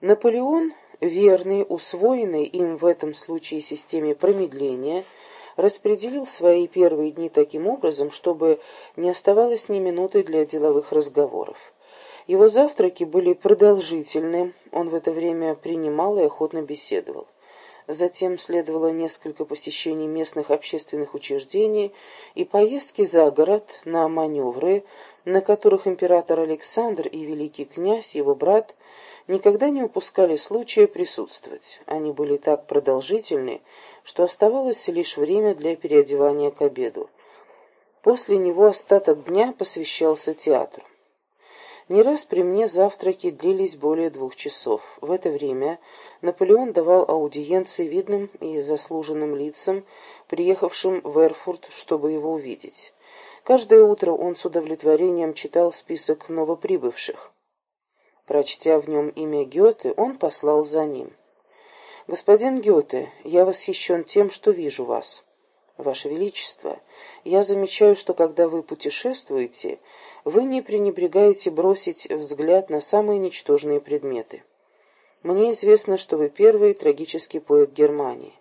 Наполеон, верный усвоенной им в этом случае системе промедления, распределил свои первые дни таким образом, чтобы не оставалось ни минуты для деловых разговоров. Его завтраки были продолжительны, он в это время принимал и охотно беседовал. Затем следовало несколько посещений местных общественных учреждений и поездки за город на маневры, на которых император Александр и великий князь, его брат, никогда не упускали случая присутствовать. Они были так продолжительны, что оставалось лишь время для переодевания к обеду. После него остаток дня посвящался театру. Не раз при мне завтраки длились более двух часов. В это время Наполеон давал аудиенции видным и заслуженным лицам, приехавшим в Эрфурт, чтобы его увидеть. Каждое утро он с удовлетворением читал список новоприбывших. Прочтя в нем имя Гёте, он послал за ним. «Господин Гёте, я восхищен тем, что вижу вас». Ваше Величество, я замечаю, что когда вы путешествуете, вы не пренебрегаете бросить взгляд на самые ничтожные предметы. Мне известно, что вы первый трагический поэт Германии.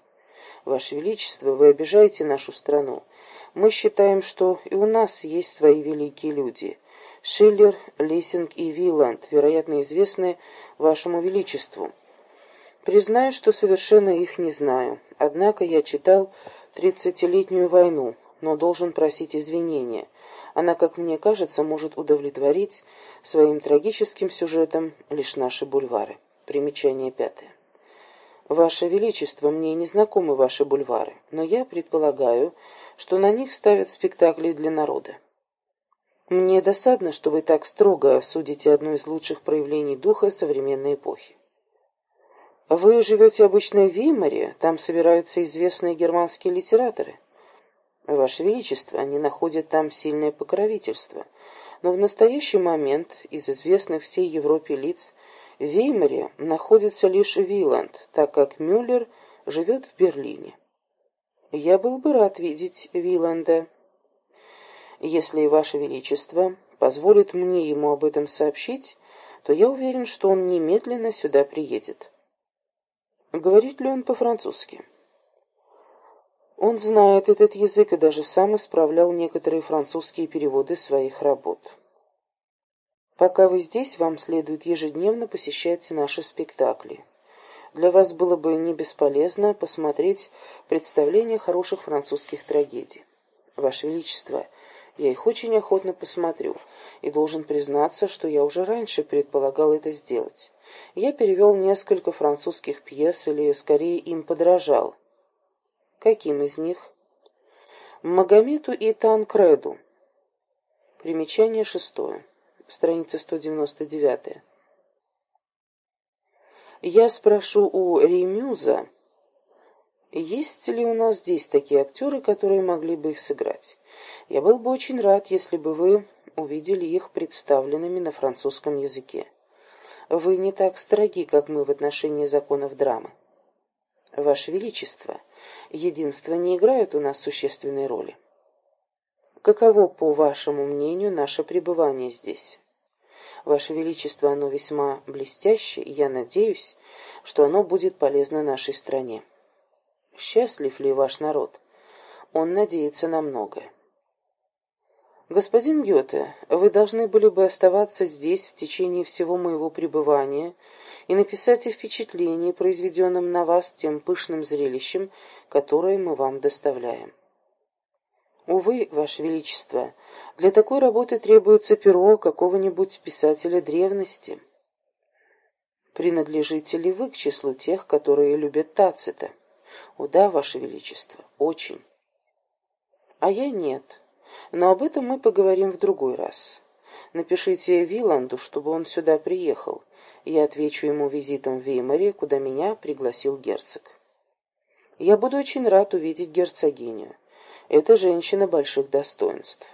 Ваше Величество, вы обижаете нашу страну. Мы считаем, что и у нас есть свои великие люди. Шиллер, Лессинг и Виланд, вероятно, известны Вашему Величеству. Признаю, что совершенно их не знаю. Однако я читал «Тридцатилетнюю войну», но должен просить извинения. Она, как мне кажется, может удовлетворить своим трагическим сюжетом лишь наши бульвары. Примечание пятое. Ваше Величество, мне не знакомы ваши бульвары, но я предполагаю, что на них ставят спектакли для народа. Мне досадно, что вы так строго судите одно из лучших проявлений духа современной эпохи. Вы живете обычно в Веймаре, там собираются известные германские литераторы. Ваше Величество, они находят там сильное покровительство. Но в настоящий момент из известных всей Европе лиц в Веймаре находится лишь Виланд, так как Мюллер живет в Берлине. Я был бы рад видеть Виланда. Если Ваше Величество позволит мне ему об этом сообщить, то я уверен, что он немедленно сюда приедет. Говорит ли он по-французски? Он знает этот язык и даже сам исправлял некоторые французские переводы своих работ. Пока вы здесь, вам следует ежедневно посещать наши спектакли. Для вас было бы не бесполезно посмотреть представления хороших французских трагедий. Ваше Величество, я их очень охотно посмотрю, и должен признаться, что я уже раньше предполагал это сделать. Я перевел несколько французских пьес, или скорее им подражал. Каким из них? Магомету и Танкреду. Примечание шестое. Страница 199. Я спрошу у Ремюза, есть ли у нас здесь такие актеры, которые могли бы их сыграть. Я был бы очень рад, если бы вы увидели их представленными на французском языке. Вы не так строги, как мы в отношении законов драмы. Ваше Величество, единство не играет у нас существенной роли. Каково, по вашему мнению, наше пребывание здесь? Ваше Величество, оно весьма блестящее, и я надеюсь, что оно будет полезно нашей стране. Счастлив ли ваш народ? Он надеется на многое. «Господин Гёте, вы должны были бы оставаться здесь в течение всего моего пребывания и написать о впечатлении, произведенном на вас тем пышным зрелищем, которое мы вам доставляем». Увы, Ваше Величество, для такой работы требуется перо какого-нибудь писателя древности. Принадлежите ли вы к числу тех, которые любят Тацита? О да, Ваше Величество, очень. А я нет. Но об этом мы поговорим в другой раз. Напишите Виланду, чтобы он сюда приехал. Я отвечу ему визитом в Веймаре, куда меня пригласил герцог. Я буду очень рад увидеть герцогиню. Это женщина больших достоинств.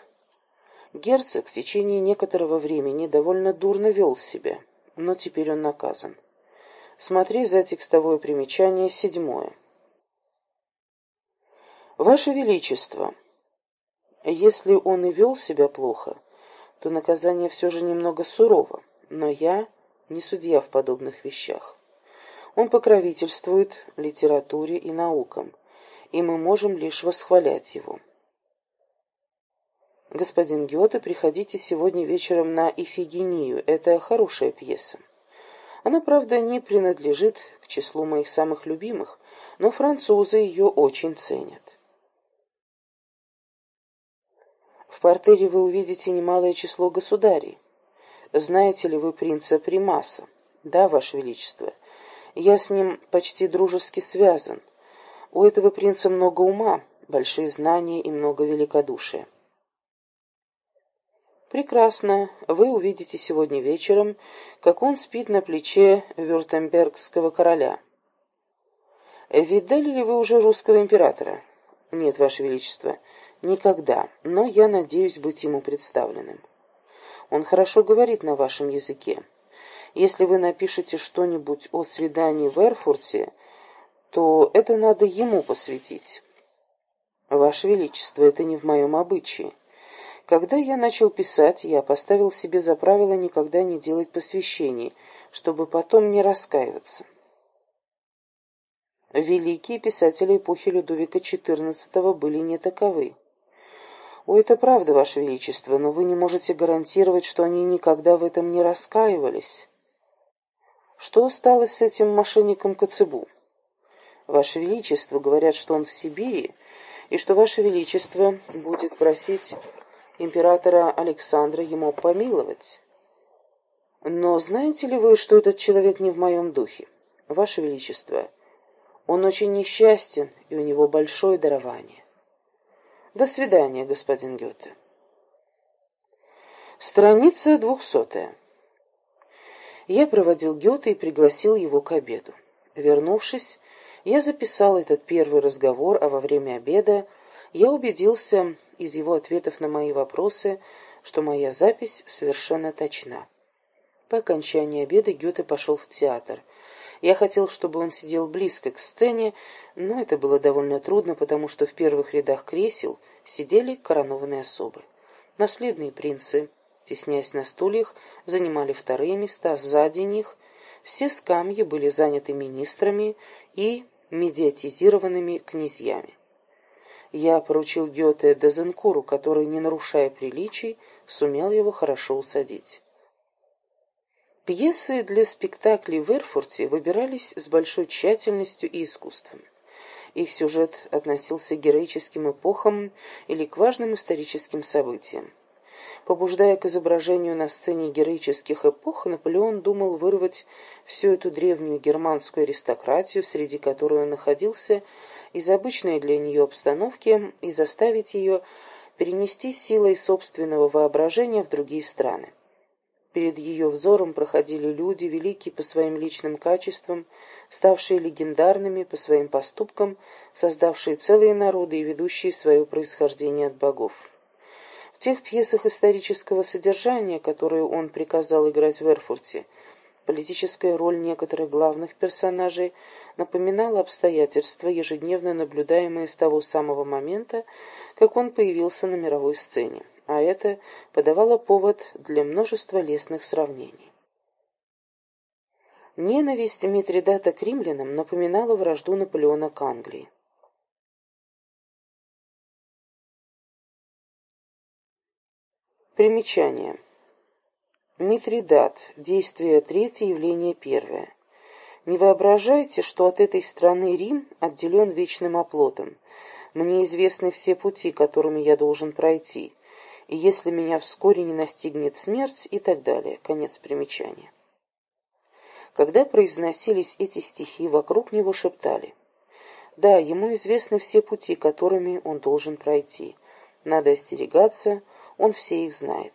Герцог в течение некоторого времени довольно дурно вел себя, но теперь он наказан. Смотри за текстовое примечание седьмое. Ваше Величество, если он и вел себя плохо, то наказание все же немного сурово, но я не судья в подобных вещах. Он покровительствует литературе и наукам, и мы можем лишь восхвалять его. Господин Гёте, приходите сегодня вечером на Ифигению. Это хорошая пьеса. Она, правда, не принадлежит к числу моих самых любимых, но французы ее очень ценят. В портере вы увидите немалое число государей. Знаете ли вы принца Примаса? Да, Ваше Величество. Я с ним почти дружески связан. У этого принца много ума, большие знания и много великодушия. Прекрасно. Вы увидите сегодня вечером, как он спит на плече вюртембергского короля. Видали ли вы уже русского императора? Нет, Ваше Величество, никогда, но я надеюсь быть ему представленным. Он хорошо говорит на вашем языке. Если вы напишете что-нибудь о свидании в Эрфурте, то это надо ему посвятить. Ваше Величество, это не в моем обычае. Когда я начал писать, я поставил себе за правило никогда не делать посвящений, чтобы потом не раскаиваться. Великие писатели эпохи Людовика XIV были не таковы. О, это правда, Ваше Величество, но вы не можете гарантировать, что они никогда в этом не раскаивались. Что осталось с этим мошенником Коцебу? Ваше Величество говорят, что он в Сибири, и что Ваше Величество будет просить императора Александра ему помиловать. Но знаете ли вы, что этот человек не в моем духе? Ваше Величество, он очень несчастен, и у него большое дарование. До свидания, господин Гёте. Страница двухсотая. Я проводил Гёте и пригласил его к обеду. Вернувшись, я записал этот первый разговор, а во время обеда я убедился из его ответов на мои вопросы, что моя запись совершенно точна. По окончании обеда Гёте пошел в театр. Я хотел, чтобы он сидел близко к сцене, но это было довольно трудно, потому что в первых рядах кресел сидели коронованные особы. Наследные принцы, теснясь на стульях, занимали вторые места, сзади них все скамьи были заняты министрами и медиатизированными князьями я поручил Гёте Дезенкуру, который, не нарушая приличий, сумел его хорошо усадить. Пьесы для спектаклей в Эрфурте выбирались с большой тщательностью и искусством. Их сюжет относился к героическим эпохам или к важным историческим событиям. Побуждая к изображению на сцене героических эпох, Наполеон думал вырвать всю эту древнюю германскую аристократию, среди которой он находился, из обычной для нее обстановки и заставить ее перенести силой собственного воображения в другие страны. Перед ее взором проходили люди, великие по своим личным качествам, ставшие легендарными по своим поступкам, создавшие целые народы и ведущие свое происхождение от богов. В тех пьесах исторического содержания, которые он приказал играть в Эрфурте, Политическая роль некоторых главных персонажей напоминала обстоятельства, ежедневно наблюдаемые с того самого момента, как он появился на мировой сцене, а это подавало повод для множества лестных сравнений. Ненависть Митридата к римлянам напоминала вражду Наполеона к Англии. Примечание. Митридат. Действие третье, явление первое. Не воображайте, что от этой страны Рим отделен вечным оплотом. Мне известны все пути, которыми я должен пройти, и если меня вскоре не настигнет смерть и так далее. Конец примечания. Когда произносились эти стихи, вокруг него шептали. Да, ему известны все пути, которыми он должен пройти. Надо остерегаться, он все их знает.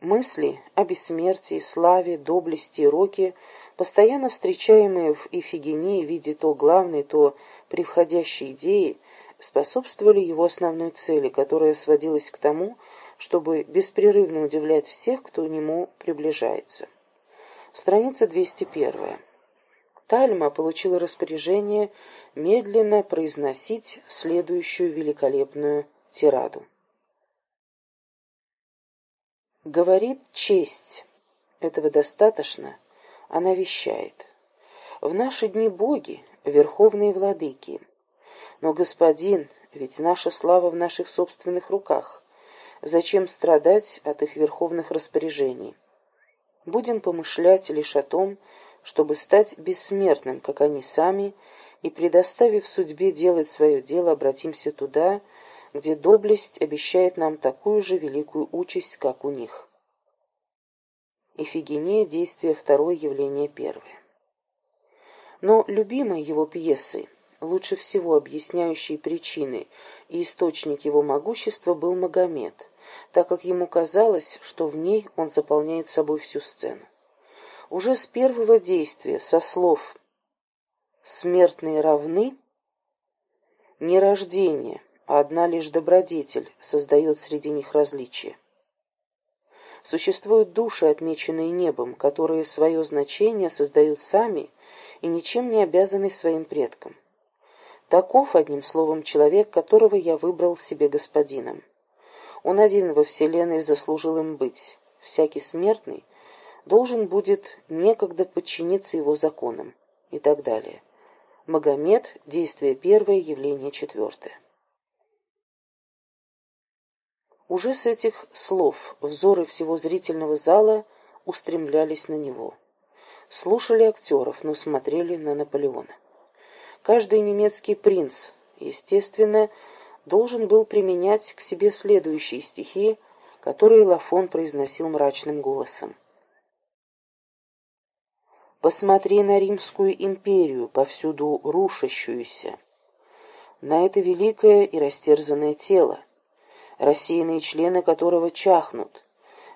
Мысли о бессмертии, славе, доблести роке, постоянно встречаемые в Ифигении в виде то главной, то превходящей идеи, способствовали его основной цели, которая сводилась к тому, чтобы беспрерывно удивлять всех, кто к нему приближается. Страница 201. Тальма получила распоряжение медленно произносить следующую великолепную тираду. Говорит честь. Этого достаточно, она вещает. В наши дни боги — верховные владыки. Но, господин, ведь наша слава в наших собственных руках. Зачем страдать от их верховных распоряжений? Будем помышлять лишь о том, чтобы стать бессмертным, как они сами, и, предоставив судьбе делать свое дело, обратимся туда, где доблесть обещает нам такую же великую участь, как у них. Ифигения, действие второе, явление первое. Но любимой его пьесой, лучше всего объясняющей причины и источник его могущества, был Магомед, так как ему казалось, что в ней он заполняет собой всю сцену. Уже с первого действия, со слов «смертные равны», не рождение, а одна лишь добродетель создает среди них различия. Существуют души, отмеченные небом, которые свое значение создают сами и ничем не обязаны своим предкам. Таков, одним словом, человек, которого я выбрал себе господином. Он один во вселенной заслужил им быть. Всякий смертный должен будет некогда подчиниться его законам и так далее. Магомед, действие первое, явление четвертое. Уже с этих слов взоры всего зрительного зала устремлялись на него. Слушали актеров, но смотрели на Наполеона. Каждый немецкий принц, естественно, должен был применять к себе следующие стихи, которые Лафон произносил мрачным голосом. «Посмотри на Римскую империю, повсюду рушащуюся, на это великое и растерзанное тело, рассеянные члены которого чахнут,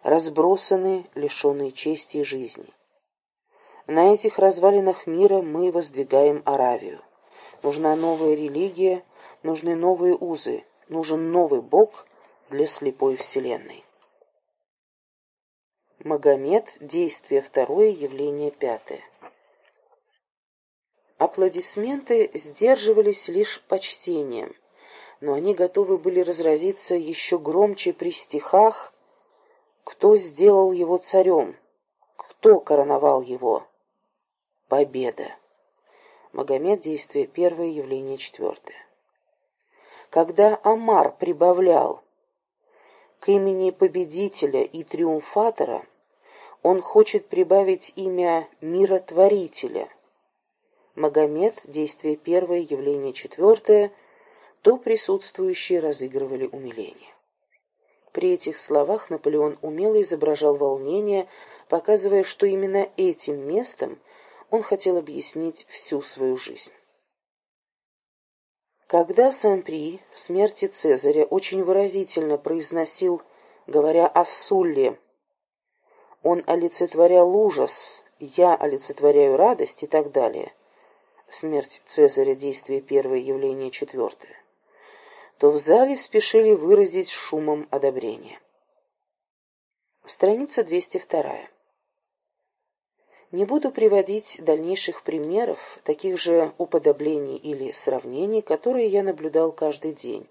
разбросаны, лишенные чести и жизни. На этих развалинах мира мы воздвигаем Аравию. Нужна новая религия, нужны новые узы, нужен новый Бог для слепой вселенной. Магомед, действие второе, явление пятое. Аплодисменты сдерживались лишь почтением – но они готовы были разразиться еще громче при стихах «Кто сделал его царем? Кто короновал его?» Победа. Магомед, действие первое, явление четвертое. Когда Амар прибавлял к имени победителя и триумфатора, он хочет прибавить имя миротворителя. Магомед, действие первое, явление четвертое – то присутствующие разыгрывали умиление. При этих словах Наполеон умело изображал волнение, показывая, что именно этим местом он хотел объяснить всю свою жизнь. Когда Сен-При в смерти Цезаря очень выразительно произносил, говоря о Сулле, он олицетворял ужас, я олицетворяю радость и так далее. Смерть Цезаря, действие первое, явление четвертое то в зале спешили выразить шумом одобрение. Страница 202. Не буду приводить дальнейших примеров, таких же уподоблений или сравнений, которые я наблюдал каждый день.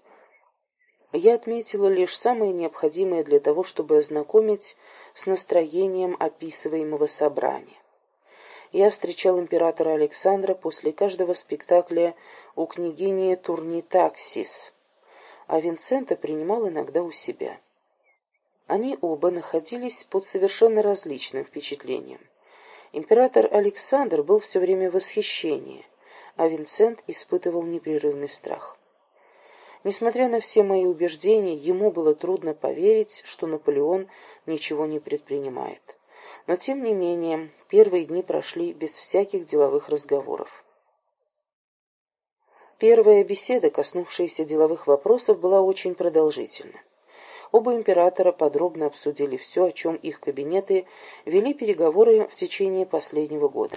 Я отметила лишь самое необходимое для того, чтобы ознакомить с настроением описываемого собрания. Я встречал императора Александра после каждого спектакля у княгини Турнитаксис, а Винцента принимал иногда у себя. Они оба находились под совершенно различным впечатлением. Император Александр был все время в восхищении, а Винцент испытывал непрерывный страх. Несмотря на все мои убеждения, ему было трудно поверить, что Наполеон ничего не предпринимает. Но, тем не менее, первые дни прошли без всяких деловых разговоров. Первая беседа, коснувшаяся деловых вопросов, была очень продолжительна. Оба императора подробно обсудили все, о чем их кабинеты вели переговоры в течение последнего года.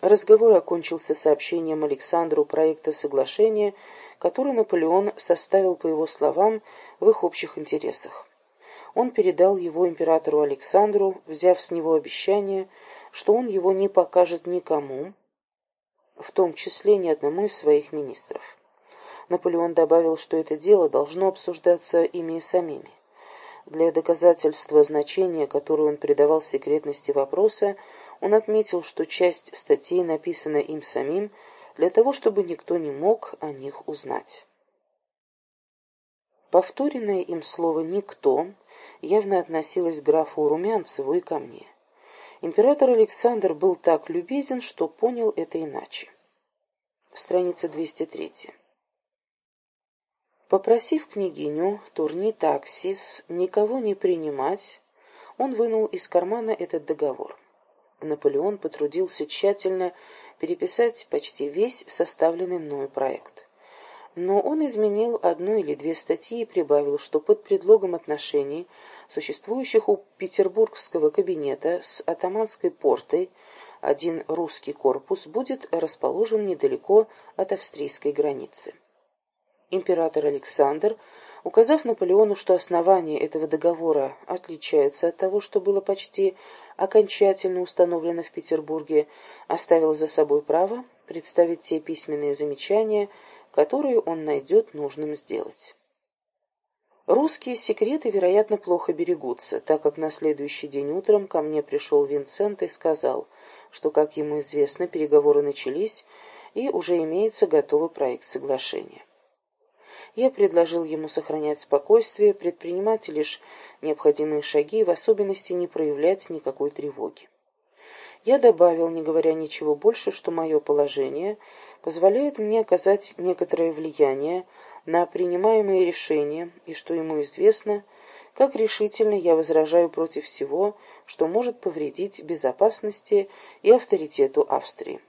Разговор окончился сообщением Александру проекта соглашения, который Наполеон составил, по его словам, в их общих интересах. Он передал его императору Александру, взяв с него обещание, что он его не покажет никому, в том числе ни одному из своих министров. Наполеон добавил, что это дело должно обсуждаться ими самими. Для доказательства значения, которое он придавал секретности вопроса, он отметил, что часть статей написана им самим для того, чтобы никто не мог о них узнать. Повторенное им слово «никто» явно относилось к графу Румянцеву и ко мне. Император Александр был так любезен, что понял это иначе. Страница 203. Попросив княгиню Турни Таксис никого не принимать, он вынул из кармана этот договор. Наполеон потрудился тщательно переписать почти весь составленный мною проект. Но он изменил одну или две статьи и прибавил, что под предлогом отношений, существующих у петербургского кабинета с атаманской портой, один русский корпус будет расположен недалеко от австрийской границы. Император Александр, указав Наполеону, что основание этого договора отличается от того, что было почти окончательно установлено в Петербурге, оставил за собой право представить те письменные замечания, которые он найдет нужным сделать. Русские секреты, вероятно, плохо берегутся, так как на следующий день утром ко мне пришел Винсент и сказал, что, как ему известно, переговоры начались, и уже имеется готовый проект соглашения. Я предложил ему сохранять спокойствие, предпринимать лишь необходимые шаги и в особенности не проявлять никакой тревоги. Я добавил, не говоря ничего больше, что мое положение позволяет мне оказать некоторое влияние на принимаемые решения, и что ему известно, как решительно я возражаю против всего, что может повредить безопасности и авторитету Австрии.